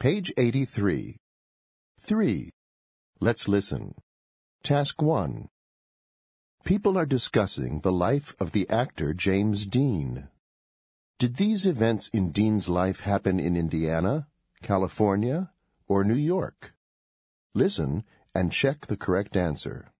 Page 83. 3. Let's listen. Task 1. People are discussing the life of the actor James Dean. Did these events in Dean's life happen in Indiana, California, or New York? Listen and check the correct answer.